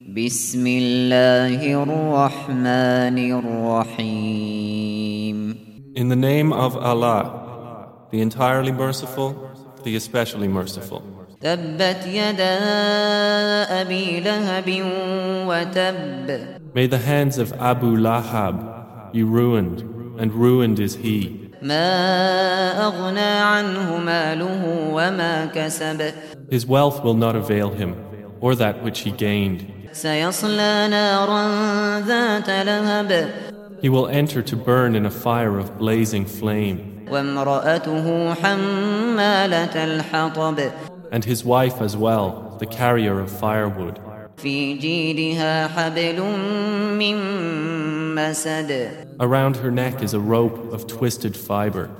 بسم الله الرحمن الرحيم In the name of Allah, the entirely merciful, the especially merciful. تبت يدا أبي لهب وتب May the hands of Abu Lahab be ruined, and ruined is he. ما أغنى عنه ماله وما كسب His wealth will not avail him, or that which he gained. He will enter to burn in a fire of blazing flame. And his wife as well, the carrier of firewood. Around her neck is a rope of twisted fiber.